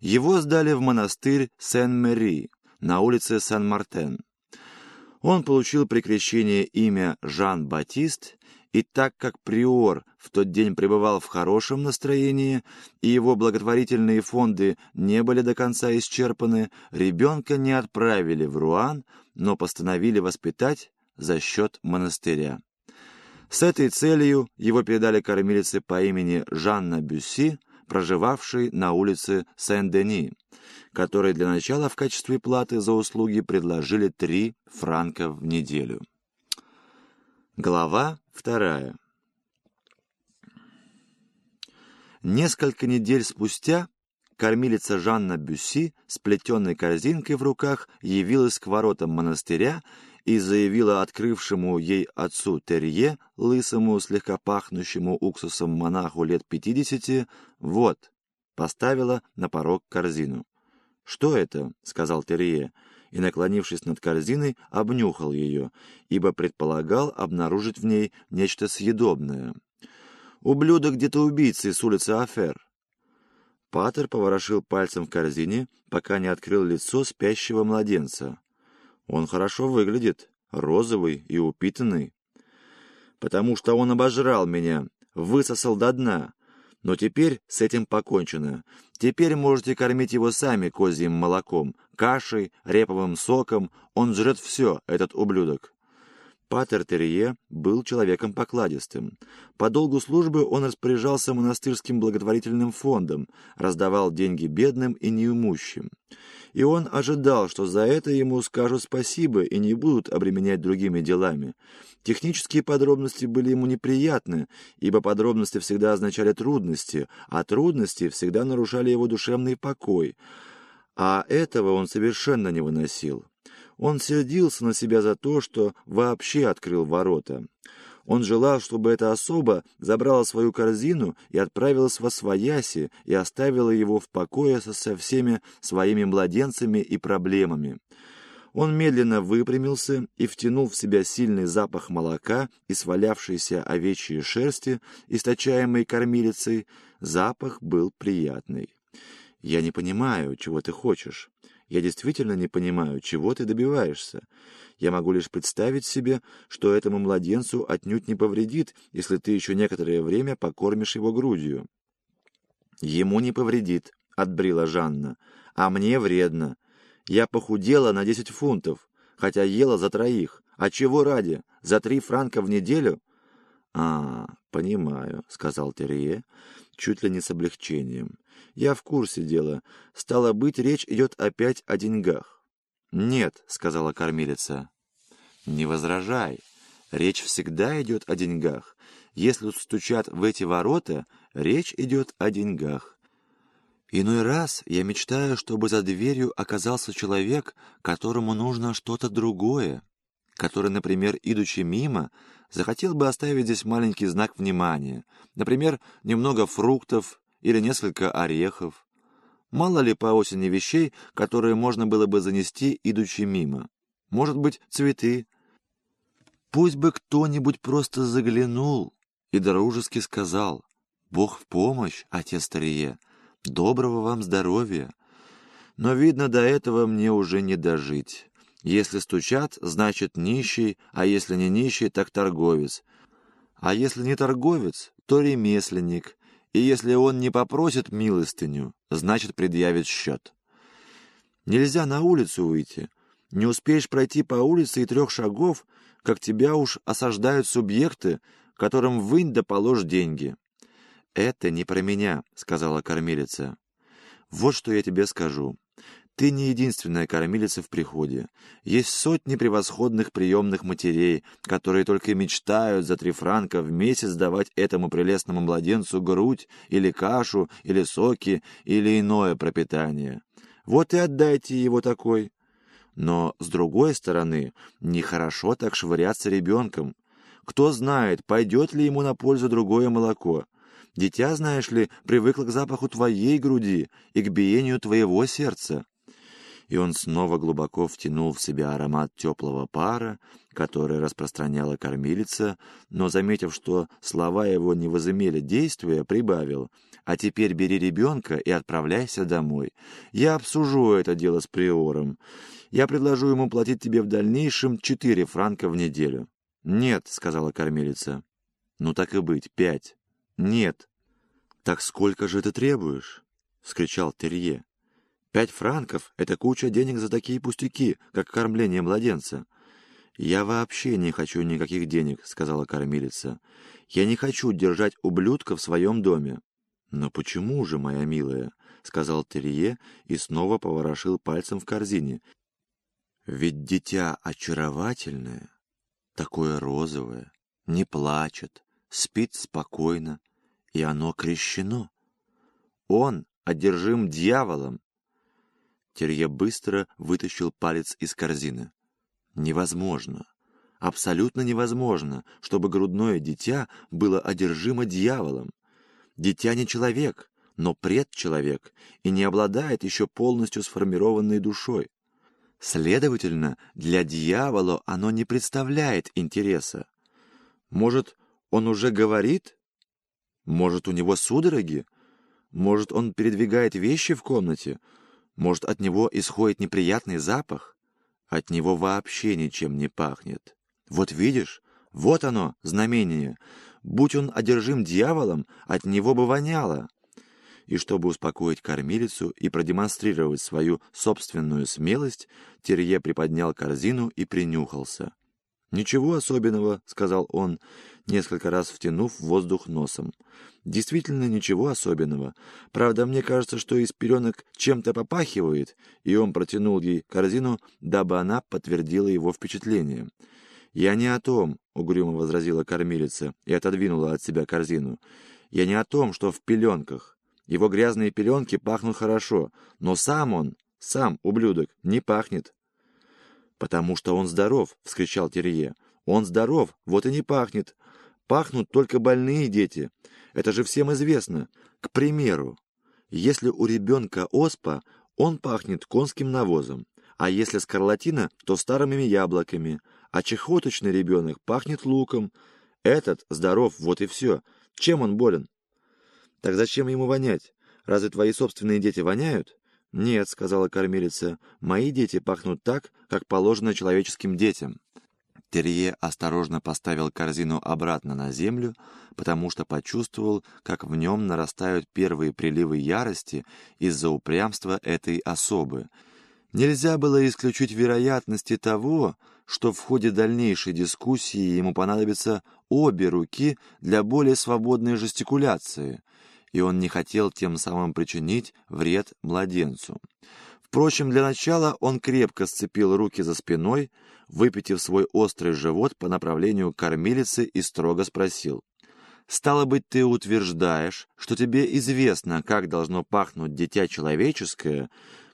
Его сдали в монастырь Сен-Мэри на улице Сан-Мартен. Он получил при крещении имя Жан-Батист, и так как приор в тот день пребывал в хорошем настроении, и его благотворительные фонды не были до конца исчерпаны, ребенка не отправили в Руан, но постановили воспитать за счет монастыря. С этой целью его передали кормилице по имени Жанна Бюсси, проживавшей на улице Сен-Дени, которой для начала в качестве платы за услуги предложили 3 франка в неделю. Глава вторая. Несколько недель спустя кормилица Жанна Бюсси с плетеной корзинкой в руках явилась к воротам монастыря и заявила открывшему ей отцу Терье, лысому, слегка пахнущему уксусом монаху лет пятидесяти, «Вот», поставила на порог корзину. «Что это?» — сказал Терье, и, наклонившись над корзиной, обнюхал ее, ибо предполагал обнаружить в ней нечто съедобное. «Ублюдок где-то убийцы с улицы Афер». Патер поворошил пальцем в корзине, пока не открыл лицо спящего младенца. Он хорошо выглядит, розовый и упитанный. Потому что он обожрал меня, высосал до дна. Но теперь с этим покончено. Теперь можете кормить его сами козьим молоком, кашей, реповым соком. Он жрет все, этот ублюдок. Патер Терье был человеком покладистым. По долгу службы он распоряжался монастырским благотворительным фондом, раздавал деньги бедным и неимущим. И он ожидал, что за это ему скажут спасибо и не будут обременять другими делами. Технические подробности были ему неприятны, ибо подробности всегда означали трудности, а трудности всегда нарушали его душевный покой. А этого он совершенно не выносил. Он сердился на себя за то, что вообще открыл ворота. Он желал, чтобы эта особа забрала свою корзину и отправилась во свояси и оставила его в покое со всеми своими младенцами и проблемами. Он медленно выпрямился и втянул в себя сильный запах молока и свалявшейся овечьей шерсти, источаемой кормилицей. Запах был приятный. «Я не понимаю, чего ты хочешь. Я действительно не понимаю, чего ты добиваешься. Я могу лишь представить себе, что этому младенцу отнюдь не повредит, если ты еще некоторое время покормишь его грудью». «Ему не повредит», — отбрила Жанна, — «а мне вредно. Я похудела на десять фунтов, хотя ела за троих. А чего ради? За три франка в неделю?» «А, понимаю», — сказал Терье, чуть ли не с облегчением. Я в курсе дела. Стало быть, речь идет опять о деньгах. Нет, сказала кормилица. Не возражай. Речь всегда идет о деньгах. Если стучат в эти ворота, речь идет о деньгах. Иной раз я мечтаю, чтобы за дверью оказался человек, которому нужно что-то другое, который, например, идучи мимо, захотел бы оставить здесь маленький знак внимания, например, немного фруктов или несколько орехов. Мало ли по осени вещей, которые можно было бы занести, идучи мимо. Может быть, цветы. Пусть бы кто-нибудь просто заглянул и дружески сказал «Бог в помощь, отец Старие, доброго вам здоровья». Но, видно, до этого мне уже не дожить. Если стучат, значит нищий, а если не нищий, так торговец. А если не торговец, то ремесленник, и если он не попросит милостыню, значит предъявит счет. Нельзя на улицу выйти. Не успеешь пройти по улице и трех шагов, как тебя уж осаждают субъекты, которым вынь да положь деньги. «Это не про меня», — сказала кормилица. «Вот что я тебе скажу. Ты не единственная кормилица в приходе. Есть сотни превосходных приемных матерей, которые только мечтают за три франка в месяц давать этому прелестному младенцу грудь или кашу, или соки, или иное пропитание. Вот и отдайте его такой. Но, с другой стороны, нехорошо так швыряться ребенком. Кто знает, пойдет ли ему на пользу другое молоко. Дитя, знаешь ли, привыкло к запаху твоей груди и к биению твоего сердца. И он снова глубоко втянул в себя аромат теплого пара, который распространяла кормилица, но, заметив, что слова его не возымели действия, прибавил «А теперь бери ребенка и отправляйся домой. Я обсужу это дело с приором. Я предложу ему платить тебе в дальнейшем четыре франка в неделю». «Нет», — сказала кормилица. «Ну так и быть, пять». «Нет». «Так сколько же ты требуешь?» — скричал Терье. «Пять франков — это куча денег за такие пустяки, как кормление младенца». «Я вообще не хочу никаких денег», — сказала кормилица. «Я не хочу держать ублюдка в своем доме». «Но почему же, моя милая?» — сказал Терье и снова поворошил пальцем в корзине. «Ведь дитя очаровательное, такое розовое, не плачет, спит спокойно, и оно крещено. Он одержим дьяволом. Терье быстро вытащил палец из корзины. Невозможно, абсолютно невозможно, чтобы грудное дитя было одержимо дьяволом. Дитя не человек, но предчеловек и не обладает еще полностью сформированной душой. Следовательно, для дьявола оно не представляет интереса. Может, он уже говорит? Может, у него судороги? Может, он передвигает вещи в комнате? Может, от него исходит неприятный запах? От него вообще ничем не пахнет. Вот видишь, вот оно, знамение. Будь он одержим дьяволом, от него бы воняло. И чтобы успокоить кормилицу и продемонстрировать свою собственную смелость, Терье приподнял корзину и принюхался. «Ничего особенного», — сказал он, несколько раз втянув воздух носом. «Действительно ничего особенного. Правда, мне кажется, что из пеленок чем-то попахивает», и он протянул ей корзину, дабы она подтвердила его впечатление. «Я не о том», — угрюмо возразила кормилица и отодвинула от себя корзину. «Я не о том, что в пеленках. Его грязные пеленки пахнут хорошо, но сам он, сам, ублюдок, не пахнет». «Потому что он здоров!» — вскричал Терье. «Он здоров, вот и не пахнет. Пахнут только больные дети. Это же всем известно. К примеру, если у ребенка оспа, он пахнет конским навозом, а если скарлатина, то старыми яблоками, а чехоточный ребенок пахнет луком. Этот здоров, вот и все. Чем он болен? Так зачем ему вонять? Разве твои собственные дети воняют? «Нет», — сказала кормилица, — «мои дети пахнут так, как положено человеческим детям». Терье осторожно поставил корзину обратно на землю, потому что почувствовал, как в нем нарастают первые приливы ярости из-за упрямства этой особы. Нельзя было исключить вероятности того, что в ходе дальнейшей дискуссии ему понадобятся обе руки для более свободной жестикуляции — и он не хотел тем самым причинить вред младенцу. Впрочем, для начала он крепко сцепил руки за спиной, выпитив свой острый живот по направлению к кормилице и строго спросил. «Стало быть, ты утверждаешь, что тебе известно, как должно пахнуть дитя человеческое,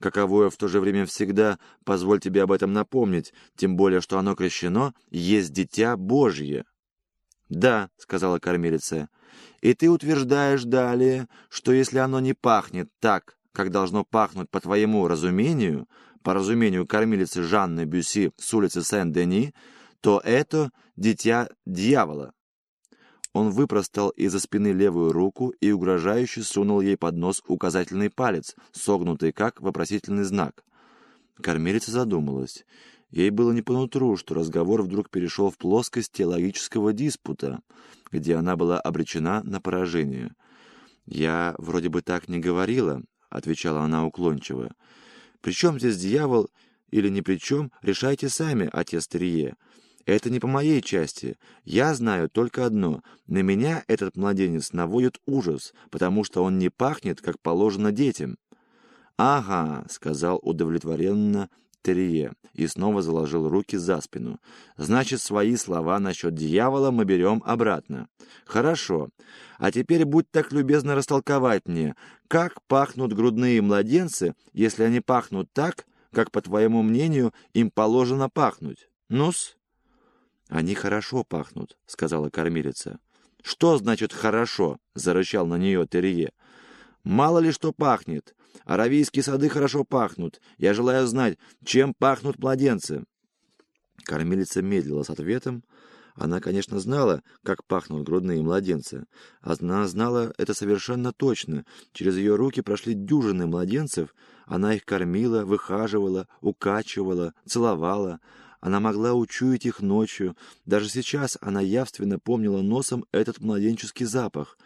каковое в то же время всегда, позволь тебе об этом напомнить, тем более, что оно крещено, есть дитя Божье». «Да», — сказала кормилица, и ты утверждаешь далее, что если оно не пахнет так, как должно пахнуть по твоему разумению, по разумению кормилицы Жанны Бюси с улицы Сен-Дени, то это дитя дьявола. Он выпростал из-за спины левую руку и угрожающе сунул ей под нос указательный палец, согнутый как вопросительный знак. Кормилица задумалась. Ей было не по нутру, что разговор вдруг перешел в плоскость теологического диспута, где она была обречена на поражение. «Я вроде бы так не говорила», — отвечала она уклончиво. «При чем здесь дьявол или ни при чем, решайте сами, отец Трие. Это не по моей части. Я знаю только одно. На меня этот младенец наводит ужас, потому что он не пахнет, как положено детям». «Ага», — сказал удовлетворенно Терье и снова заложил руки за спину. «Значит, свои слова насчет дьявола мы берем обратно. Хорошо. А теперь будь так любезно растолковать мне, как пахнут грудные младенцы, если они пахнут так, как, по твоему мнению, им положено пахнуть? Ну-с?» «Они хорошо пахнут», — сказала кормилица. «Что значит «хорошо»?» — зарычал на нее Терье. «Мало ли что пахнет. Аравийские сады хорошо пахнут. Я желаю знать, чем пахнут младенцы». Кормилица медлила с ответом. Она, конечно, знала, как пахнут грудные младенцы. Она знала это совершенно точно. Через ее руки прошли дюжины младенцев. Она их кормила, выхаживала, укачивала, целовала. Она могла учуять их ночью. Даже сейчас она явственно помнила носом этот младенческий запах.